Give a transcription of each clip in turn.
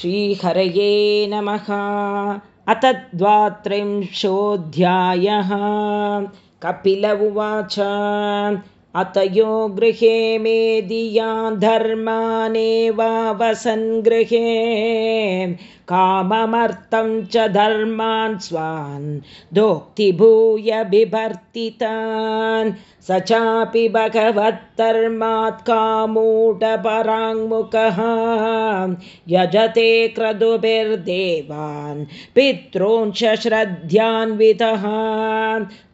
श्रीहरये नमः। अथ द्वात्रिंशोऽध्यायः कपिल उवाच अत यो गृहे मेदिया धर्मानेव वसन्गृहे काममर्थं च धर्मान् स्वान् दोक्तिभूय बिभर्तितान्। स चापि भगवत्तर्मात् कामूटपराङ्मुखः यजते क्रतुभिर्देवान् पितॄंश श्रद्धान्वितः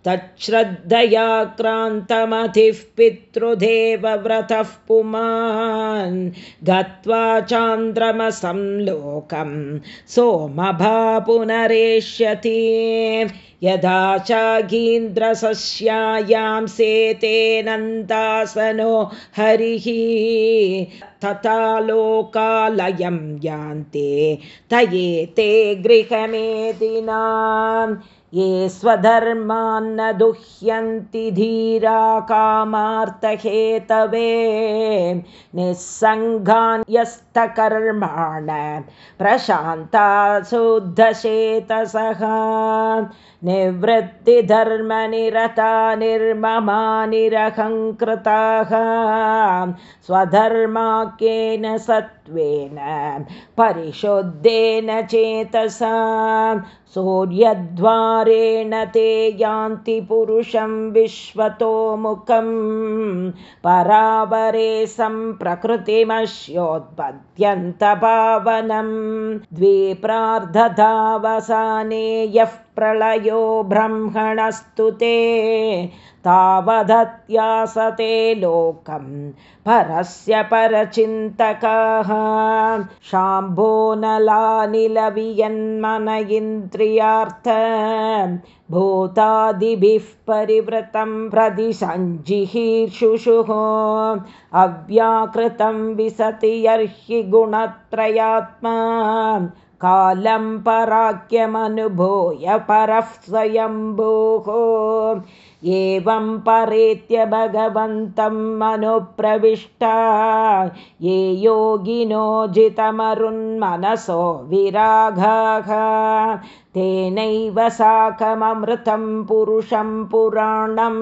तच्छ्रद्धया क्रान्तमधिः पितृदेवव्रतः पुमान्। गत्वा चान्द्रमसं लोकं सोमभा पुनरेष्यति यदा चागीन्द्रसस्यायां सेतेनन्दासनो हरिः तथा लोकालयं यान्ते तयेते गृहमेदिनाम् ये स्वधर्मान्न दुह्यन्ति धीरा कामार्थहेतवे। निःसङ्गान्यस्तकर्माण प्रशान्ता शुद्धशेतसः। निवृत्तिधर्मनिरता निर्ममा निरहङ्कृताः स्वधर्माख्येन सत्त्वेन परिशुद्धेन चेतसा सूर्यद्वारेण ते यान्ति पुरुषं विश्वतोमुखं परावरे सम्प्रकृतिमस्योत्पद्यन्तपावनं द्वे प्रार्धधावसाने यः प्रलयो ब्रह्मणस्तु ते तावदत्यासते लोकं परस्य परचिन्तकाः। शाम्भो नलानिलवियन्मन इन्द्रियार्थ भूतादिभिः परिवृतं प्रदिशञ्जिहीर्षुषुः अव्याकृतं विसति यर्हि गुणत्रयात्मा। कालं पराख्यमनुभूय परः स्वयम्भोः एवं परेत्य भगवन्तम् अनुप्रविष्टा ये योगिनो जितमरुन्मनसो विराघाः। तेनैव साकममृतं पुरुषं पुराणं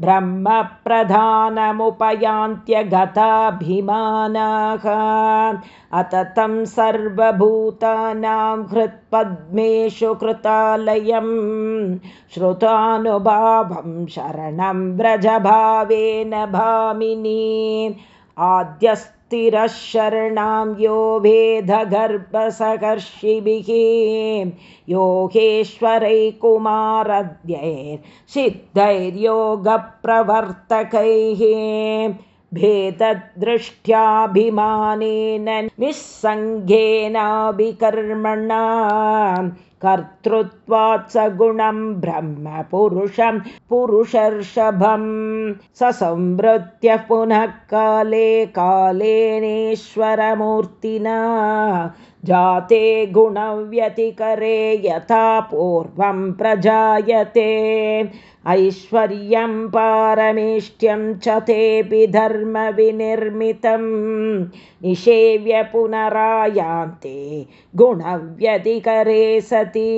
ब्रह्मप्रधानमुपयान्त्यगताभिमानाः अत तं सर्वभूतानां हृत्पद्मेषु कृतालयं श्रुतानुभावं शरणं व्रजभावेन भामिनी। आद्यस्तिरः शरणां यो वेदगर्भसकर्षिभिः योगेश्वरैकुमारद्यैर्सिद्धैर्योगप्रवर्तकैः भेददृष्ट्याभिमानेन निःसङ्गेनाभिकर्मणा कर्तृत्वात् स गुणं ब्रह्म पुरुषं पुरुषर्षभं स संवृत्य पुनः काले कालेनेश्वरमूर्तिना जाते गुणव्यतिकरे यथा पूर्वं प्रजायते ऐश्वर्यं पारमेष्ट्यं च तेऽपि धर्मविनिर्मितं निषेव्य पुनरायान्ते गुणव्यतिकरे सति।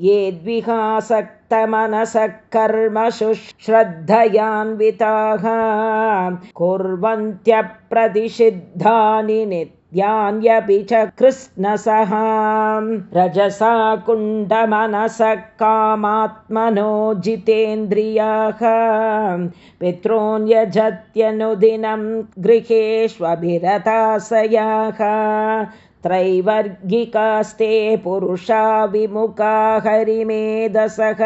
ये द्विहासक्तमनसः कर्मसु श्रद्धयान्विताः कुर्वन्त्यप्रतिषिद्धानि नित्य यान्यपि च कृत्स्नसः रजसा कुण्डमनसः कामात्मनो जितेन्द्रियाः। पितॄन्यजत्यनुदिनं गृहेष्वभिरताशयाः त्रैवर्गिकास्ते पुरुषा विमुखा हरिमेधसः।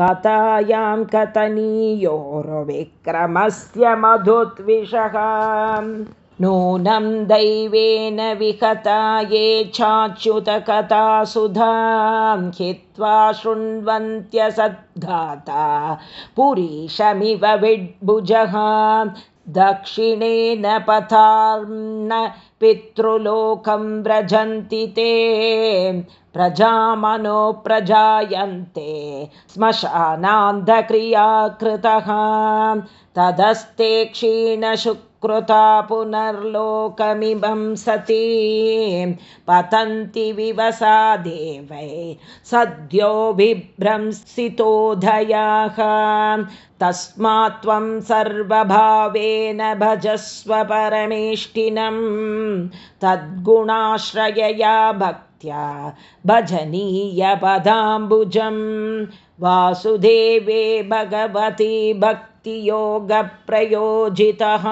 कथायां कथनीयोर्विक्रमस्य मधुद्विषः नूनं दैवेन विहता ये चाच्युतकथा सुधां हित्वा शृण्वन्त्यसद्घाता पुरीशमिव विड्भुजः। दक्षिणेन पथार्न पितृलोकं व्रजन्ति ते। प्रजामनो प्रजायन्ते श्मशानान्धक्रिया कृतः तदस्ते क्षीणशुक् सुकृता पुनर्लोकमिमं सती। पतन्ति विवसा देवै सद्यो बिभ्रंसितोदयाः। तस्मात् त्वं सर्वभावेन भजस्व परमेष्टिनं। तद्गुणाश्रयया भक्त्या भजनीयपदाम्बुजं वासुदेवे भगवती भक्तियोगप्रयोजितः।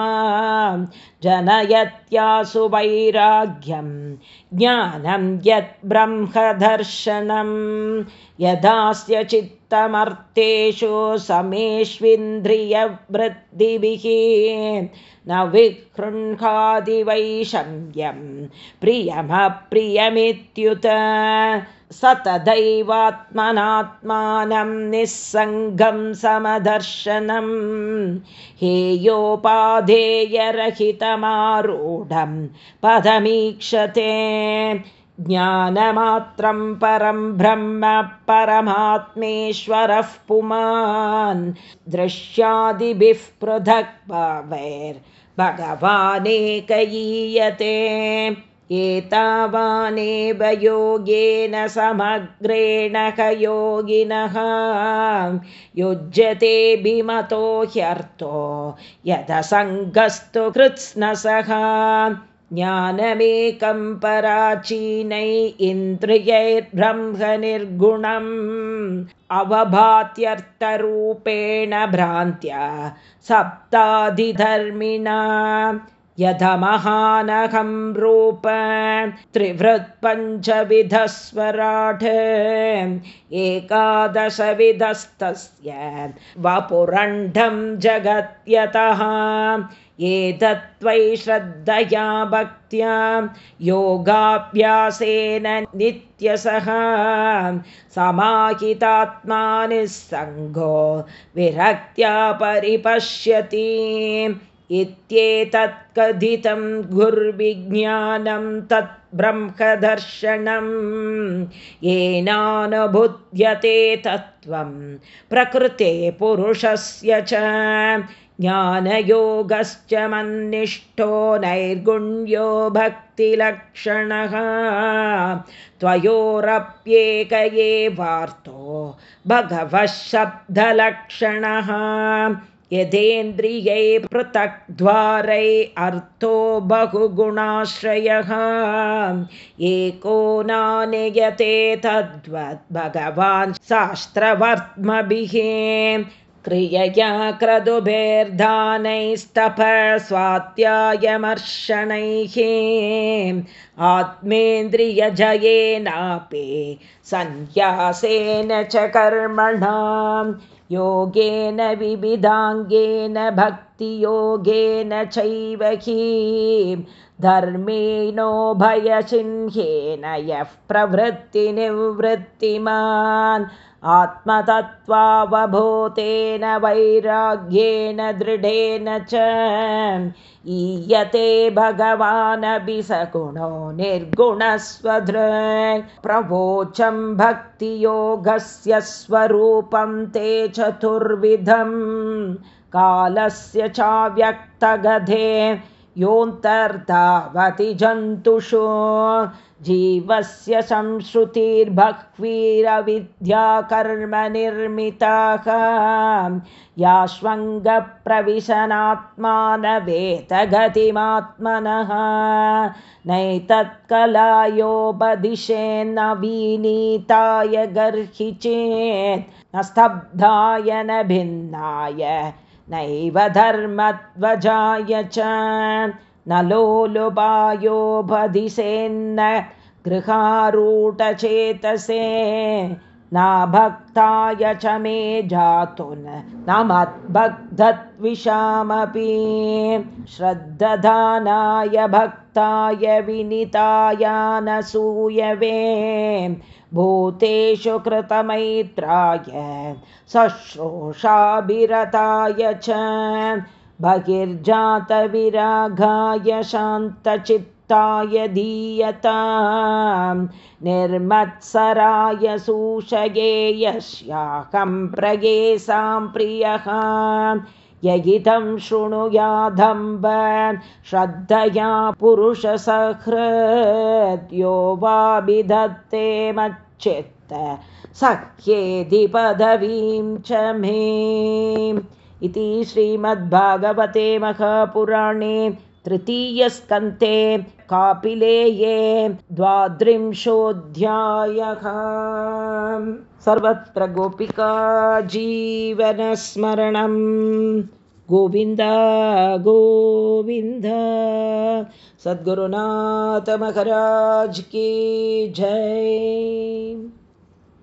जनयत्यासु वैराग्यं ज्ञानं यत् ब्रह्मदर्शनं। यदास्य चित्तमर्थेषु समेष्विन्द्रियवृद्धिभिः न विकृह्णादिवैषम्यं प्रियमप्रियमित्युत स तदैवात्मनात्मानं निःसङ्गं समदर्शनं हेयोपाधेयरहितमारूढं पदमीक्षते ज्ञानमात्रं परं ब्रह्म परमात्मेश्वरः पुमान् दृश्यादिभिः पृथक् भावैर्भगवानेकयीयते एतावानेव योगेन समग्रेण कयोगिनः युज्यते भिमतो ह्यर्थो यदसङ्गस्तु कृत्स्नसः। ज्ञानमेकं पराचीनै इन्द्रियैर्ब्रह्मनिर्गुणम् अवभात्यर्थरूपेण भ्रान्त्या सप्ताधिधर्मिणा यथमहानहं रूप त्रिवृत्पञ्चविधस्वराट् एकादशविधस्तस्य वपुरण्ढं जगत्यतः एतत्त्वै श्रद्धया भक्त्या योगाभ्यासेन नित्यसः समाहितात्मानिस्सङ्गो विरक्त्या परिपश्यति इत्येतत्कथितं गुर्विज्ञानं तत् ब्रह्मदर्शनं येनानुभुध्यते तत्त्वं प्रकृते पुरुषस्य च ज्ञानयोगश्च मन्निष्ठो नैर्गुण्यो भक्तिलक्षणः त्वयोरप्येक एवार्तो भगवः शब्दलक्षणः यथेन्द्रियै पृथक्द्वारै अर्थो बहुगुणाश्रयः। एको नानयते तद्वद् भगवान् शास्त्रवर्त्मभिः। क्रियया क्रतुभिर्धानैस्तप स्वात्यायमर्शनैः आत्मेन्द्रियजयेनापि सन्न्यासेन च कर्मणां योगेन विविधाङ्गेन भक्तियोगेन चैव हि धर्मेणोभयचिह्नेन यः प्रवृत्तिनिवृत्तिमान्। आत्मतत्त्वावभूतेन वैराग्येन दृढेन च। ईयते भगवानपि सगुणो निर्गुणस्वधृ प्रवोचं भक्तियोगस्य स्वरूपं ते चतुर्विधं कालस्य चाव्यक्तगधे योऽन्तर्धावति जन्तुषु। जीवस्य संश्रुतिर्भक्वीरविद्याकर्मनिर्मिताः याश्वङ्गप्रविशनात्मानवेतगतिमात्मनः नैतत्कलायोपदिशेन्नवीनीताय गर्हि चेत् न स्तब्धाय न भिन्नाय नैव धर्मध्वजाय च न लोलुपायोपदिशेन्न गृहारूढचेतसे न भक्ताय च मे जातुन् न मद्भक्तद्विषामपि श्रद्दधानाय भक्ताय विनिताय न सूयवे भूतेषु कृतमैत्राय शुश्रूषाभिरताय च बहिर्जातविरागाय शान्तचित्ताय दीयता निर्मत्सराय सूषये यस्याहं प्रगेसां प्रियः ययितं शृणुयाधम्ब श्रद्धया पुरुषसहृद्यो वा विधत्ते मच्चित्त सख्येधि पदवीं च मे। इति श्रीमद्भागवते महापुराणे तृतीयस्कन्ते कापिलेये द्वात्रिंशोऽध्यायः सर्वत्र गोपिका जीवनस्मरणं गोविन्द गोविन्द। सद्गुरुनाथमहराज की जय